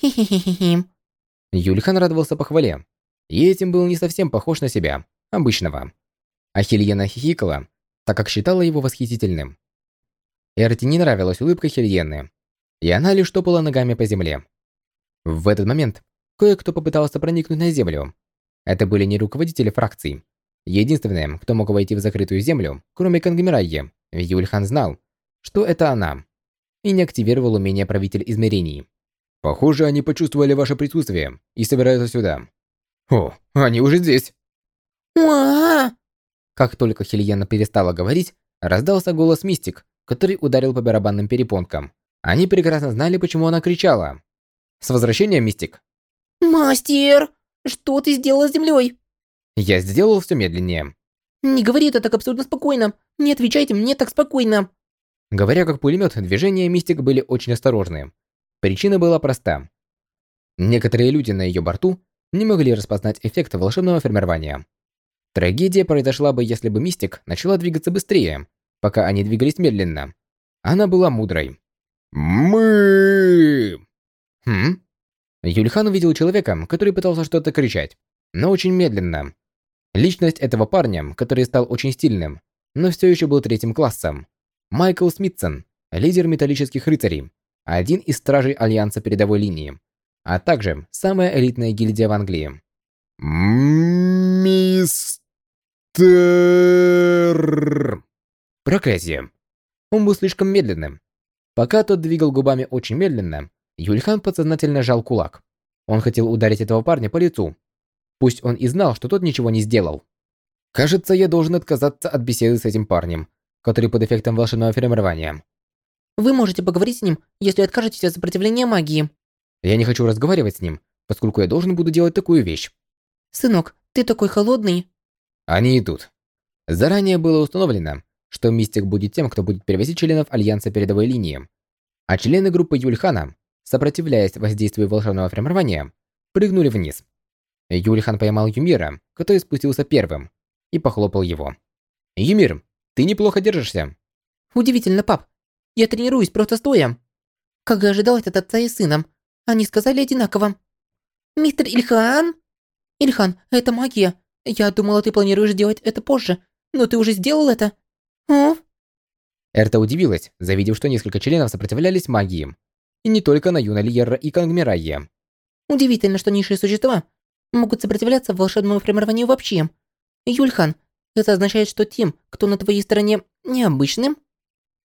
Хи-хи-хи-хи. Юльхан радовался похвале. И этим был не совсем похож на себя, обычного. А Хельена хихикала, так как считала его восхитительным. Эрти не нравилась улыбка Хельены, и она лишь топала ногами по земле. В этот момент кое-кто попытался проникнуть на землю. Это были не руководители фракций. Единственное, кто мог войти в закрытую землю, кроме Кангмирайи, Юльхан знал, что это она, и не активировал умение правитель измерений. Похоже, они почувствовали ваше присутствие и собираются сюда. О, они уже здесь. Как только Хельена перестала говорить, раздался голос Мистик, который ударил по барабанным перепонкам. Они прекрасно знали, почему она кричала. С возвращением, Мистик. Мастер, что ты сделал с землей? Я сделал все медленнее. Не говори это так абсолютно спокойно. Не отвечайте мне так спокойно. Говоря как пулемет, движения Мистик были очень осторожны. Причина была проста. Некоторые люди на ее борту не могли распознать эффект волшебного формирования. Трагедия произошла бы, если бы Мистик начала двигаться быстрее, пока они двигались медленно. Она была мудрой. «Мы...» Хм? Юльхан увидел человека, который пытался что-то кричать, но очень медленно. Личность этого парня, который стал очень стильным, но все еще был третьим классом. Майкл Смитсон, лидер металлических рыцарей, один из стражей Альянса передовой линии, а также самая элитная гильдия в Англии. Мистер... Проклятие. Он был слишком медленным. Пока тот двигал губами очень медленно, Юльхан подсознательно жал кулак. Он хотел ударить этого парня по лицу. Пусть он и знал, что тот ничего не сделал. Кажется, я должен отказаться от беседы с этим парнем, который под эффектом волшебного формирования. Вы можете поговорить с ним, если откажетесь от сопротивления магии. Я не хочу разговаривать с ним, поскольку я должен буду делать такую вещь. Сынок, ты такой холодный. Они идут. Заранее было установлено, что Мистик будет тем, кто будет перевозить членов Альянса передовой линии. А члены группы Юльхана, сопротивляясь воздействию волшебного формирования, прыгнули вниз. Юльхан поймал Юмира, который спустился первым, и похлопал его. «Юмир, ты неплохо держишься». Удивительно, пап. Я тренируюсь просто стоя. Как и ожидалось от отца и сына. Они сказали одинаково. Мистер Ильхан? Ильхан, это магия. Я думала, ты планируешь делать это позже, но ты уже сделал это. О? Эрта удивилась, завидев, что несколько членов сопротивлялись магии. И не только на Юна Лиерра и Кангмирайе. Удивительно, что низшие существа могут сопротивляться волшебному формированию вообще. Юльхан, это означает, что тем, кто на твоей стороне, необычным?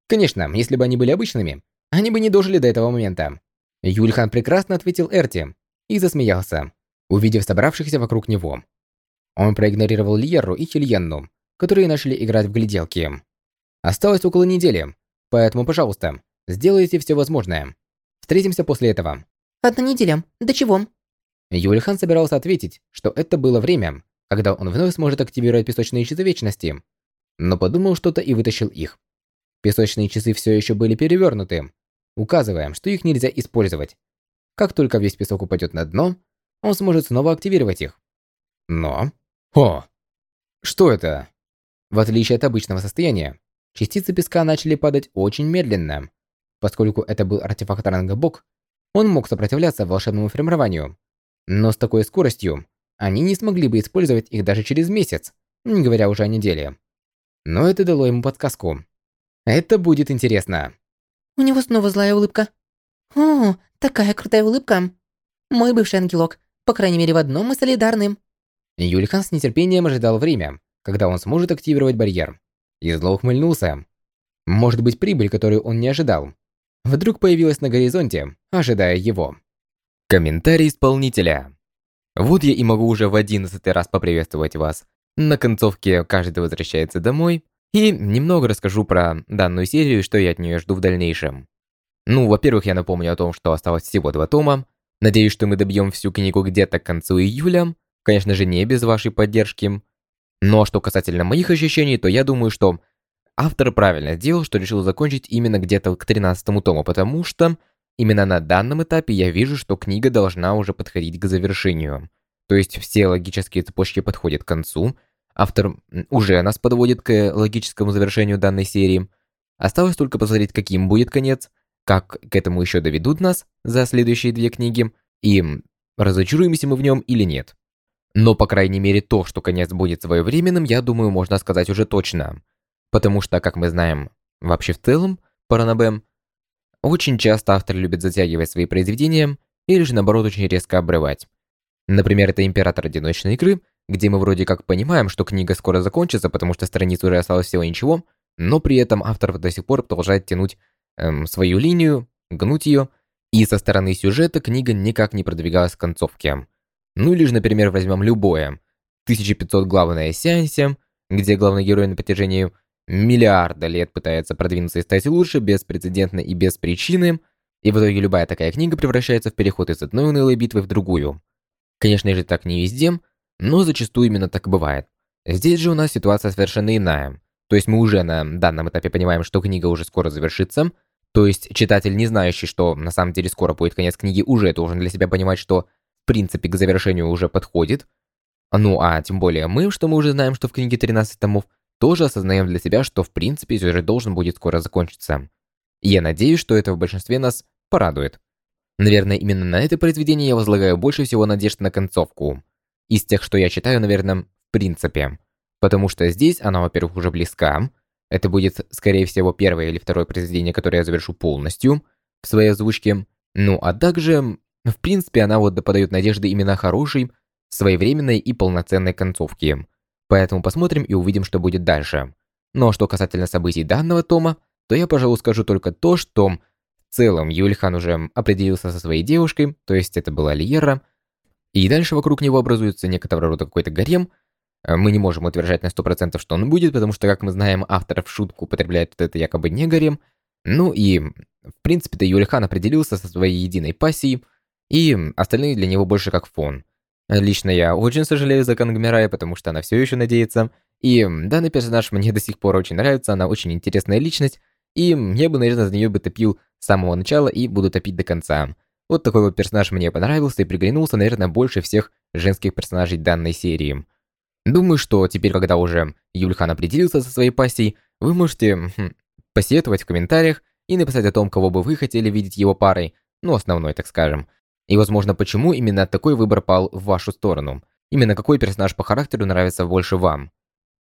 Конечно, если бы они были обычными, они бы не дожили до этого момента. Юльхан прекрасно ответил Эрти и засмеялся, увидев собравшихся вокруг него. Он проигнорировал Льерру и Хильенну, которые начали играть в гляделки. Осталось около недели, поэтому, пожалуйста, сделайте все возможное. Встретимся после этого. Одна неделя. До чего? Юльхан собирался ответить, что это было время, когда он вновь сможет активировать песочные часы вечности, но подумал что-то и вытащил их. Песочные часы все еще были перевернуты, указывая, что их нельзя использовать. Как только весь песок упадет на дно, он сможет снова активировать их. Но... О! Что это? В отличие от обычного состояния, частицы песка начали падать очень медленно. Поскольку это был артефакт ранга Бог, он мог сопротивляться волшебному формированию. Но с такой скоростью, они не смогли бы использовать их даже через месяц, не говоря уже о неделе. Но это дало ему подсказку. Это будет интересно. У него снова злая улыбка. О, такая крутая улыбка. Мой бывший ангелок. По крайней мере, в одном мы солидарны. Юльхан с нетерпением ожидал время, когда он сможет активировать барьер. И зло. Может быть, прибыль, которую он не ожидал, вдруг появилась на горизонте, ожидая его. Комментарий исполнителя. Вот я и могу уже в одиннадцатый раз поприветствовать вас. На концовке каждый возвращается домой, и немного расскажу про данную серию, что я от нее жду в дальнейшем. Ну, во-первых, я напомню о том, что осталось всего два тома. Надеюсь, что мы добьем всю книгу где-то к концу июля. Конечно же, не без вашей поддержки. Но что касательно моих ощущений, то я думаю, что автор правильно сделал, что решил закончить именно где-то к 13 тому, потому что именно на данном этапе я вижу, что книга должна уже подходить к завершению. То есть все логические цепочки подходят к концу, автор уже нас подводит к логическому завершению данной серии. Осталось только посмотреть, каким будет конец, как к этому еще доведут нас за следующие две книги, и разочаруемся мы в нем или нет. Но, по крайней мере, то, что конец будет своевременным, я думаю, можно сказать уже точно. Потому что, как мы знаем, вообще в целом, Паранабэм, очень часто автор любит затягивать свои произведения или же, наоборот, очень резко обрывать. Например, это «Император одиночной игры», где мы вроде как понимаем, что книга скоро закончится, потому что страниц уже осталось всего ничего, но при этом автор до сих пор продолжает тянуть эм, свою линию, гнуть ее, и со стороны сюжета книга никак не продвигалась к концовке. Ну или же, например, возьмем любое 1500 главное сеансе, где главный герой на протяжении миллиарда лет пытается продвинуться и стать лучше, беспрецедентно и без причины, и в итоге любая такая книга превращается в переход из одной унылой битвы в другую. Конечно же, так не везде, но зачастую именно так бывает. Здесь же у нас ситуация совершенно иная. То есть мы уже на данном этапе понимаем, что книга уже скоро завершится. То есть читатель, не знающий, что на самом деле скоро будет конец книги, уже должен для себя понимать, что принципе к завершению уже подходит. Ну а тем более мы, что мы уже знаем, что в книге 13 томов, тоже осознаем для себя, что в принципе сюжет должен будет скоро закончиться. И я надеюсь, что это в большинстве нас порадует. Наверное, именно на это произведение я возлагаю больше всего надежд на концовку. Из тех, что я читаю, наверное, в принципе. Потому что здесь она, во-первых, уже близка. Это будет, скорее всего, первое или второе произведение, которое я завершу полностью в своей озвучке. Ну, а также, в принципе, она вот подает надежды именно хорошей, своевременной и полноценной концовки. Поэтому посмотрим и увидим, что будет дальше. Но что касательно событий данного тома, то я, пожалуй, скажу только то, что в целом Юльхан уже определился со своей девушкой, то есть это была Лиера, и дальше вокруг него образуется некоторого рода какой-то гарем, мы не можем утверждать на 100%, что он будет, потому что, как мы знаем, автор в шутку употребляет это якобы не гарем. Ну и, в принципе-то, Юлихан определился со своей единой пассией, и остальные для него больше как фон. Лично я очень сожалею за Кангмирая, потому что она все еще надеется. И данный персонаж мне до сих пор очень нравится, она очень интересная личность, и я бы, наверное, за нее бы топил с самого начала и буду топить до конца. Вот такой вот персонаж мне понравился и приглянулся, наверное, больше всех женских персонажей данной серии. Думаю, что теперь, когда уже Юльхан определился со своей пассией, вы можете хм, посетовать в комментариях и написать о том, кого бы вы хотели видеть его парой, ну, основной, так скажем. И, возможно, почему именно такой выбор пал в вашу сторону. Именно какой персонаж по характеру нравится больше вам.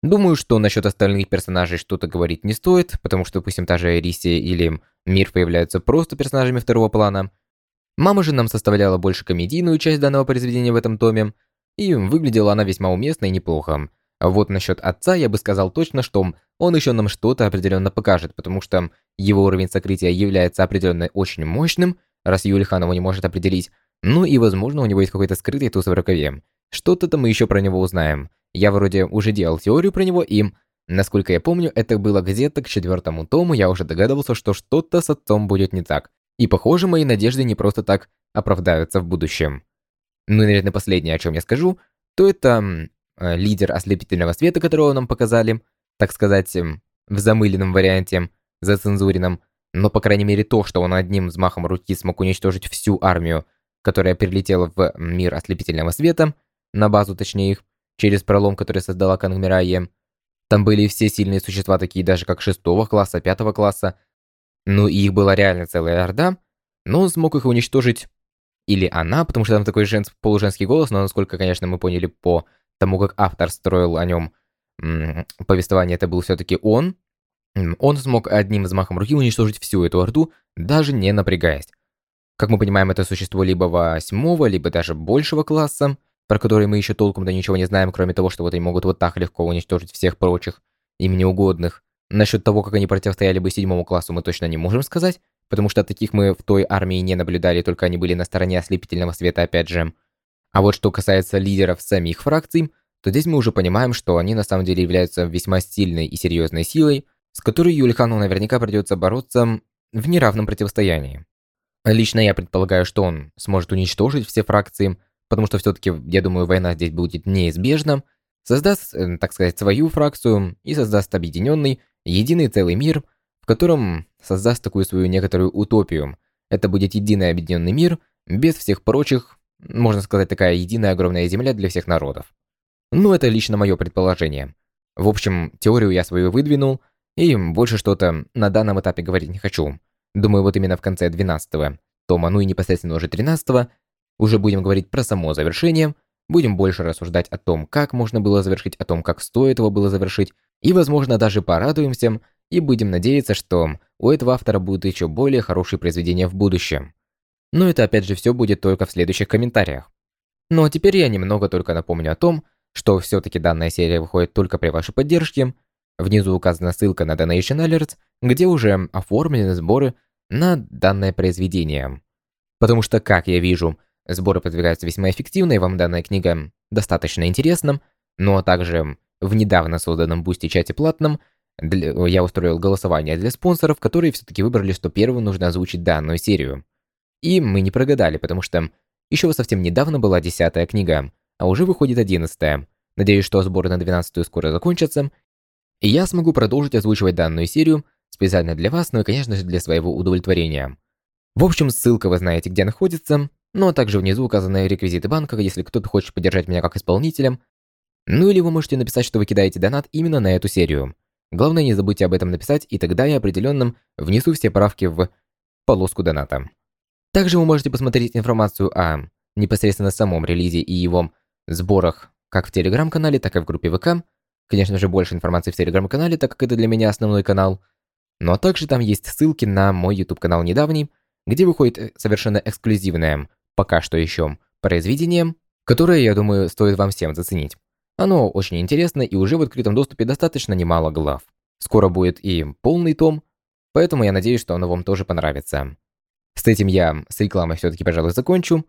Думаю, что насчет остальных персонажей что-то говорить не стоит, потому что, допустим, та же Эрисия или Мир появляются просто персонажами второго плана. Мама же нам составляла больше комедийную часть данного произведения в этом томе, и выглядела она весьма уместно и неплохо. А вот насчет отца я бы сказал точно, что он еще нам что-то определенно покажет, потому что его уровень сокрытия является определенно очень мощным, раз Юлихан его не может определить, ну и возможно у него есть какой-то скрытый туз в рукаве. Что-то-то мы еще про него узнаем. Я вроде уже делал теорию про него, и, насколько я помню, это было где-то к четвертому тому, я уже догадывался, что что-то с отцом будет не так. И похоже, мои надежды не просто так оправдаются в будущем. Ну и, наверное, последнее, о чем я скажу, то это э, лидер ослепительного света, которого нам показали, так сказать, в замыленном варианте, зацензуренном, но, по крайней мере, то, что он одним взмахом руки смог уничтожить всю армию, которая прилетела в мир ослепительного света, на базу, точнее их, через пролом, который создала Кангмирайе. Там были все сильные существа, такие даже как шестого класса, пятого класса. Ну и их была реально целая орда, но он смог их уничтожить или она, потому что там такой жен... полуженский голос, но насколько, конечно, мы поняли по тому, как автор строил о нем повествование, это был все-таки он. Он смог одним взмахом руки уничтожить всю эту орду, даже не напрягаясь. Как мы понимаем, это существо либо восьмого, либо даже большего класса, про которые мы еще толком-то ничего не знаем, кроме того, что вот они могут вот так легко уничтожить всех прочих, им неугодных. Насчет того, как они противостояли бы седьмому классу, мы точно не можем сказать, потому что таких мы в той армии не наблюдали, только они были на стороне ослепительного света опять же. А вот что касается лидеров самих фракций, то здесь мы уже понимаем, что они на самом деле являются весьма сильной и серьезной силой, с которой Юлихану наверняка придется бороться в неравном противостоянии. Лично я предполагаю, что он сможет уничтожить все фракции, потому что все-таки, я думаю, война здесь будет неизбежна, создаст, э, так сказать, свою фракцию и создаст объединенный, единый целый мир, в котором создаст такую свою некоторую утопию. Это будет единый объединенный мир, без всех прочих, можно сказать, такая единая огромная земля для всех народов. Ну, это лично мое предположение. В общем, теорию я свою выдвинул, и больше что-то на данном этапе говорить не хочу. Думаю, вот именно в конце 12 тома, ну и непосредственно уже 13 уже будем говорить про само завершение, будем больше рассуждать о том, как можно было завершить, о том, как стоит его было завершить, и, возможно, даже порадуемся и будем надеяться, что у этого автора будут еще более хорошие произведения в будущем. Но это опять же все будет только в следующих комментариях. Ну а теперь я немного только напомню о том, что все-таки данная серия выходит только при вашей поддержке, Внизу указана ссылка на Donation Alerts, где уже оформлены сборы на данное произведение. Потому что, как я вижу, сборы продвигаются весьма эффективно, и вам данная книга достаточно интересна, но также в недавно созданном бусте-чате платном для, я устроил голосование для спонсоров, которые все-таки выбрали, что первым нужно озвучить данную серию. И мы не прогадали, потому что еще совсем недавно была десятая книга, а уже выходит одиннадцатая. Надеюсь, что сборы на двенадцатую скоро закончатся, и я смогу продолжить озвучивать данную серию специально для вас, ну и, конечно же, для своего удовлетворения. В общем, ссылка вы знаете, где находится, но ну, а также внизу указаны реквизиты банка, если кто-то хочет поддержать меня как исполнителя. Ну или вы можете написать, что вы кидаете донат именно на эту серию. Главное, не забудьте об этом написать, и тогда я определенно внесу все правки в полоску доната. Также вы можете посмотреть информацию о непосредственно самом релизе и его сборах как в телеграм-канале, так и в группе ВК, Конечно же, больше информации в телеграм-канале, так как это для меня основной канал. Но также там есть ссылки на мой YouTube-канал недавний, где выходит э, совершенно эксклюзивное, пока что еще, произведение, которое, я думаю, стоит вам всем заценить. Оно очень интересно и уже в открытом доступе достаточно немало глав. Скоро будет и полный том, поэтому я надеюсь, что оно вам тоже понравится. С этим я с рекламой все-таки, пожалуй, закончу.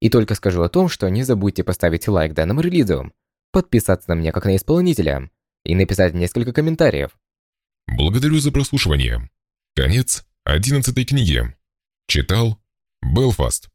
И только скажу о том, что не забудьте поставить лайк данному релизу, подписаться на меня как на исполнителя и написать несколько комментариев. Благодарю за прослушивание. Конец одиннадцатой книги. Читал Белфаст.